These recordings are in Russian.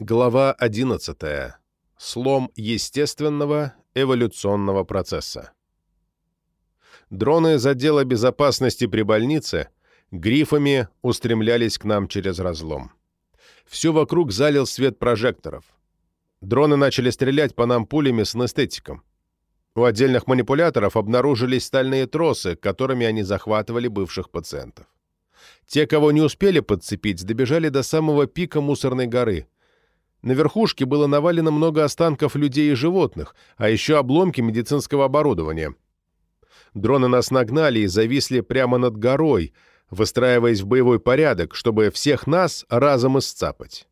Глава 11. Слом естественного эволюционного процесса. Дроны из отдела безопасности при больнице грифами устремлялись к нам через разлом. Все вокруг залил свет прожекторов. Дроны начали стрелять по нам пулями с анестетиком. У отдельных манипуляторов обнаружились стальные тросы, которыми они захватывали бывших пациентов. Те, кого не успели подцепить, добежали до самого пика мусорной горы – на верхушке было навалено много останков людей и животных, а еще обломки медицинского оборудования. Дроны нас нагнали и зависли прямо над горой, выстраиваясь в боевой порядок, чтобы всех нас разом исцапать.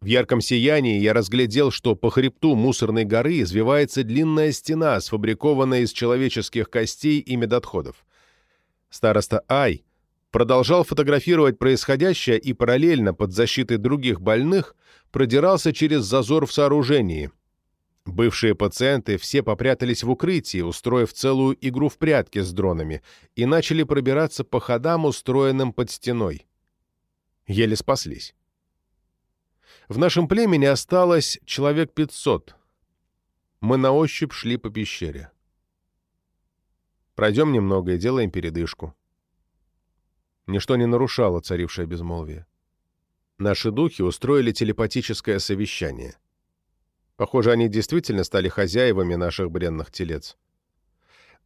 В ярком сиянии я разглядел, что по хребту мусорной горы извивается длинная стена, сфабрикованная из человеческих костей и медотходов. Староста Ай продолжал фотографировать происходящее и параллельно под защитой других больных продирался через зазор в сооружении. Бывшие пациенты все попрятались в укрытии, устроив целую игру в прятки с дронами, и начали пробираться по ходам, устроенным под стеной. Еле спаслись. В нашем племени осталось человек 500. Мы на ощупь шли по пещере. Пройдем немного и делаем передышку. Ничто не нарушало царившее безмолвие. Наши духи устроили телепатическое совещание. Похоже, они действительно стали хозяевами наших бренных телец.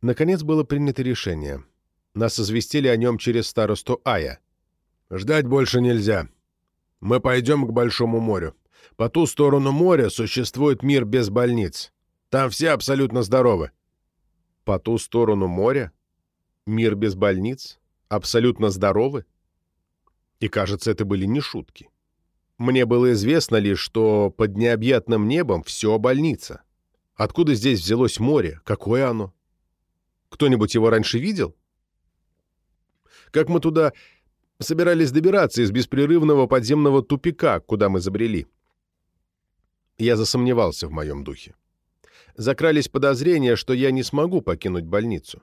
Наконец было принято решение. Нас известили о нем через старосту Ая. «Ждать больше нельзя. Мы пойдем к Большому морю. По ту сторону моря существует мир без больниц. Там все абсолютно здоровы». «По ту сторону моря? Мир без больниц? Абсолютно здоровы?» И, кажется, это были не шутки. Мне было известно лишь, что под необъятным небом все больница. Откуда здесь взялось море? Какое оно? Кто-нибудь его раньше видел? Как мы туда собирались добираться из беспрерывного подземного тупика, куда мы забрели? Я засомневался в моем духе. Закрались подозрения, что я не смогу покинуть больницу.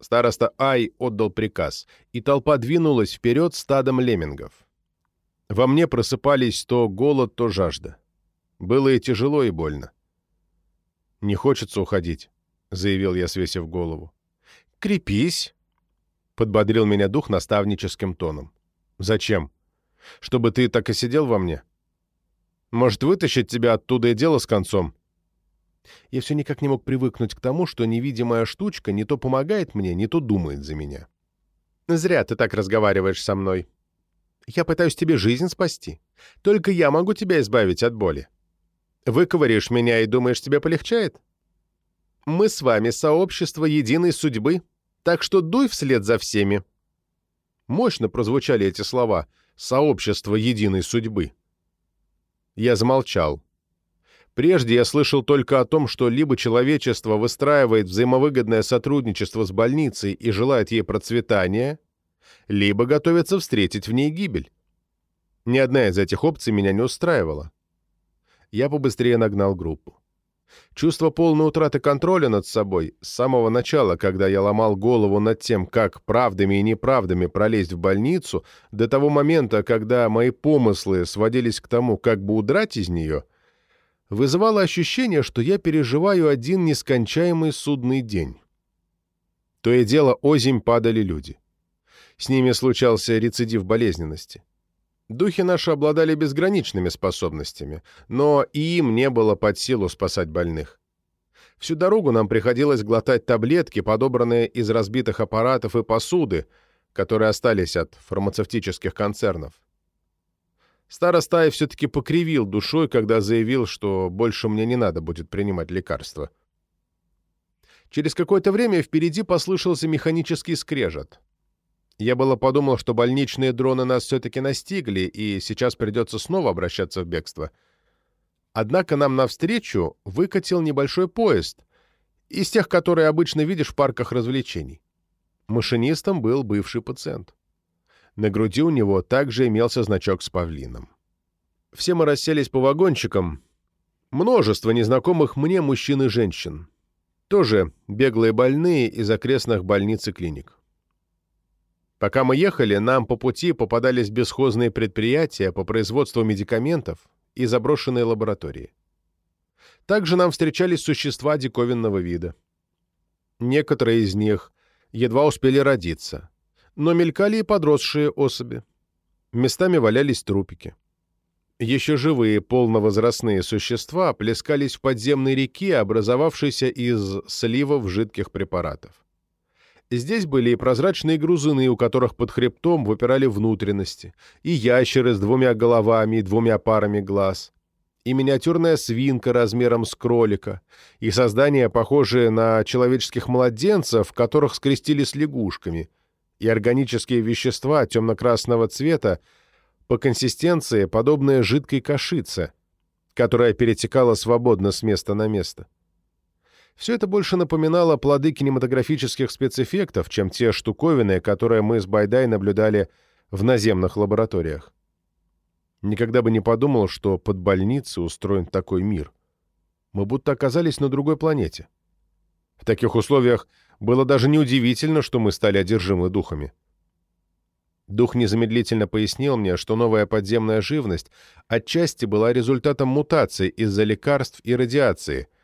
Староста Ай отдал приказ, и толпа двинулась вперед стадом леммингов. Во мне просыпались то голод, то жажда. Было и тяжело, и больно. «Не хочется уходить», — заявил я, свесив голову. «Крепись», — подбодрил меня дух наставническим тоном. «Зачем? Чтобы ты так и сидел во мне? Может, вытащить тебя оттуда и дело с концом?» Я все никак не мог привыкнуть к тому, что невидимая штучка не то помогает мне, не то думает за меня. «Зря ты так разговариваешь со мной. Я пытаюсь тебе жизнь спасти. Только я могу тебя избавить от боли. Выковыришь меня и думаешь, тебе полегчает? Мы с вами сообщество единой судьбы, так что дуй вслед за всеми». Мощно прозвучали эти слова «сообщество единой судьбы». Я замолчал. Прежде я слышал только о том, что либо человечество выстраивает взаимовыгодное сотрудничество с больницей и желает ей процветания, либо готовится встретить в ней гибель. Ни одна из этих опций меня не устраивала. Я побыстрее нагнал группу. Чувство полной утраты контроля над собой с самого начала, когда я ломал голову над тем, как правдами и неправдами пролезть в больницу, до того момента, когда мои помыслы сводились к тому, как бы удрать из нее, вызывало ощущение, что я переживаю один нескончаемый судный день. То и дело озимь падали люди. С ними случался рецидив болезненности. Духи наши обладали безграничными способностями, но и им не было под силу спасать больных. Всю дорогу нам приходилось глотать таблетки, подобранные из разбитых аппаратов и посуды, которые остались от фармацевтических концернов. Старостай все-таки покривил душой, когда заявил, что больше мне не надо будет принимать лекарства. Через какое-то время впереди послышался механический скрежет. Я было подумал, что больничные дроны нас все-таки настигли, и сейчас придется снова обращаться в бегство. Однако нам навстречу выкатил небольшой поезд, из тех, которые обычно видишь в парках развлечений. Машинистом был бывший пациент. На груди у него также имелся значок с павлином. Все мы расселись по вагончикам. Множество незнакомых мне мужчин и женщин. Тоже беглые больные из окрестных больниц и клиник. Пока мы ехали, нам по пути попадались бесхозные предприятия по производству медикаментов, и заброшенные лаборатории. Также нам встречались существа диковинного вида. Некоторые из них едва успели родиться, но мелькали и подросшие особи. Местами валялись трупики. Еще живые полновозрастные существа плескались в подземной реке, образовавшейся из сливов жидких препаратов. Здесь были и прозрачные грузины, у которых под хребтом выпирали внутренности, и ящеры с двумя головами и двумя парами глаз, и миниатюрная свинка размером с кролика, и создания, похожие на человеческих младенцев, которых скрестили с лягушками, и органические вещества темно-красного цвета, по консистенции подобные жидкой кашице, которая перетекала свободно с места на место. Все это больше напоминало плоды кинематографических спецэффектов, чем те штуковины, которые мы с Байдай наблюдали в наземных лабораториях. Никогда бы не подумал, что под больницей устроен такой мир. Мы будто оказались на другой планете. В таких условиях было даже неудивительно, что мы стали одержимы духами. Дух незамедлительно пояснил мне, что новая подземная живность отчасти была результатом мутаций из-за лекарств и радиации –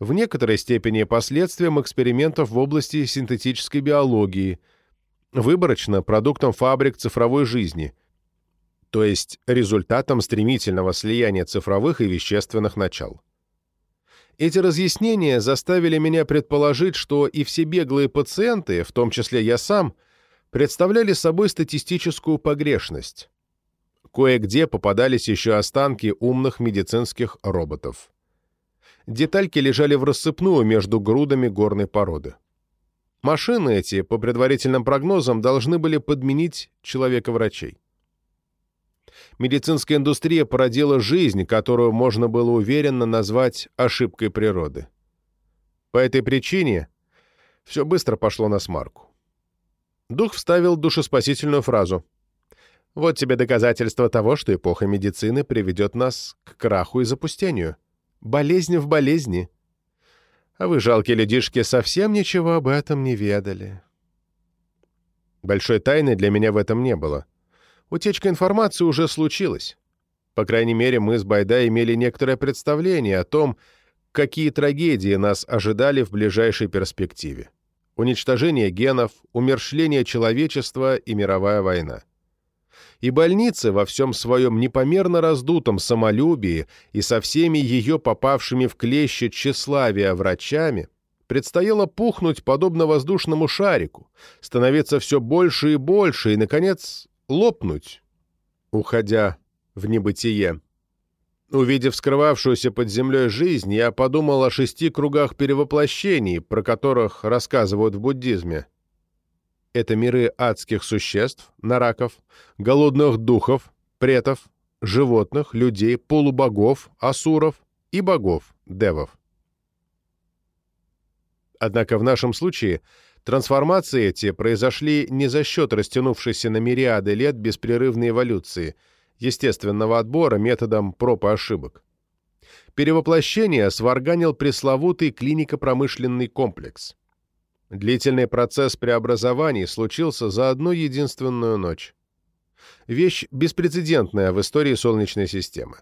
в некоторой степени последствием экспериментов в области синтетической биологии, выборочно продуктом фабрик цифровой жизни, то есть результатом стремительного слияния цифровых и вещественных начал. Эти разъяснения заставили меня предположить, что и все беглые пациенты, в том числе я сам, представляли собой статистическую погрешность. Кое-где попадались еще останки умных медицинских роботов детальки лежали в рассыпную между грудами горной породы. Машины эти, по предварительным прогнозам, должны были подменить человека-врачей. Медицинская индустрия породила жизнь, которую можно было уверенно назвать ошибкой природы. По этой причине все быстро пошло на смарку. Дух вставил душеспасительную фразу. «Вот тебе доказательство того, что эпоха медицины приведет нас к краху и запустению». Болезнь в болезни. А вы, жалкие людишки, совсем ничего об этом не ведали. Большой тайны для меня в этом не было. Утечка информации уже случилась. По крайней мере, мы с Байда имели некоторое представление о том, какие трагедии нас ожидали в ближайшей перспективе. Уничтожение генов, умершление человечества и мировая война и больнице во всем своем непомерно раздутом самолюбии и со всеми ее попавшими в клещи тщеславия врачами предстояло пухнуть подобно воздушному шарику, становиться все больше и больше и, наконец, лопнуть, уходя в небытие. Увидев скрывавшуюся под землей жизнь, я подумал о шести кругах перевоплощений, про которых рассказывают в буддизме – это миры адских существ, нараков, голодных духов, претов, животных, людей, полубогов, асуров и богов, девов. Однако в нашем случае трансформации эти произошли не за счет растянувшейся на мириады лет беспрерывной эволюции, естественного отбора методом проб и ошибок. Перевоплощение сварганил пресловутый клинико-промышленный комплекс – Длительный процесс преобразований случился за одну единственную ночь. Вещь беспрецедентная в истории Солнечной системы.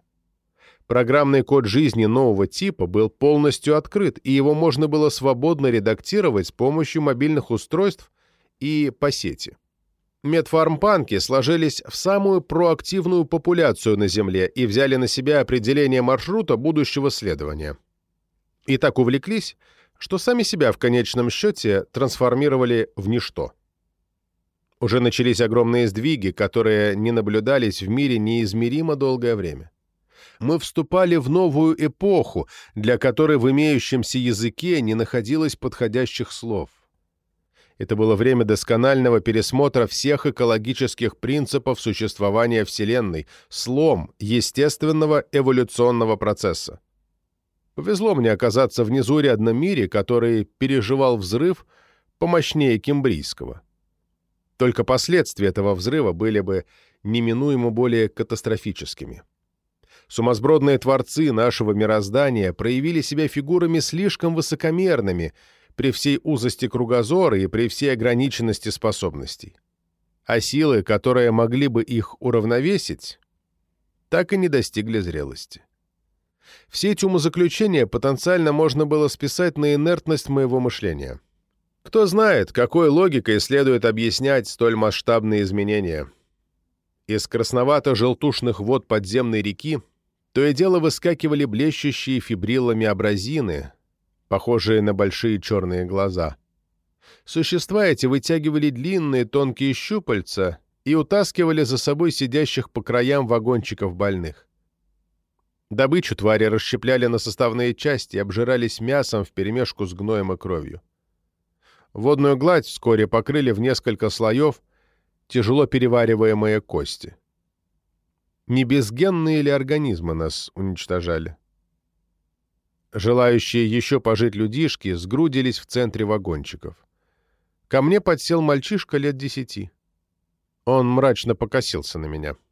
Программный код жизни нового типа был полностью открыт, и его можно было свободно редактировать с помощью мобильных устройств и по сети. Медфармпанки сложились в самую проактивную популяцию на Земле и взяли на себя определение маршрута будущего следования. И так увлеклись, что сами себя в конечном счете трансформировали в ничто. Уже начались огромные сдвиги, которые не наблюдались в мире неизмеримо долгое время. Мы вступали в новую эпоху, для которой в имеющемся языке не находилось подходящих слов. Это было время досконального пересмотра всех экологических принципов существования Вселенной, слом естественного эволюционного процесса. Повезло мне оказаться внизу рядном мире, который переживал взрыв помощнее кембрийского. Только последствия этого взрыва были бы неминуемо более катастрофическими. Сумасбродные творцы нашего мироздания проявили себя фигурами слишком высокомерными при всей узости кругозора и при всей ограниченности способностей. А силы, которые могли бы их уравновесить, так и не достигли зрелости. Все эти умозаключения потенциально можно было списать на инертность моего мышления. Кто знает, какой логикой следует объяснять столь масштабные изменения. Из красновато-желтушных вод подземной реки то и дело выскакивали блещущие фибриллами абразины, похожие на большие черные глаза. Существа эти вытягивали длинные тонкие щупальца и утаскивали за собой сидящих по краям вагончиков больных. Добычу твари расщепляли на составные части и обжирались мясом вперемешку с гноем и кровью. Водную гладь вскоре покрыли в несколько слоев тяжело перевариваемые кости. Не безгенные ли организмы нас уничтожали? Желающие еще пожить людишки сгрудились в центре вагончиков. Ко мне подсел мальчишка лет десяти. Он мрачно покосился на меня. —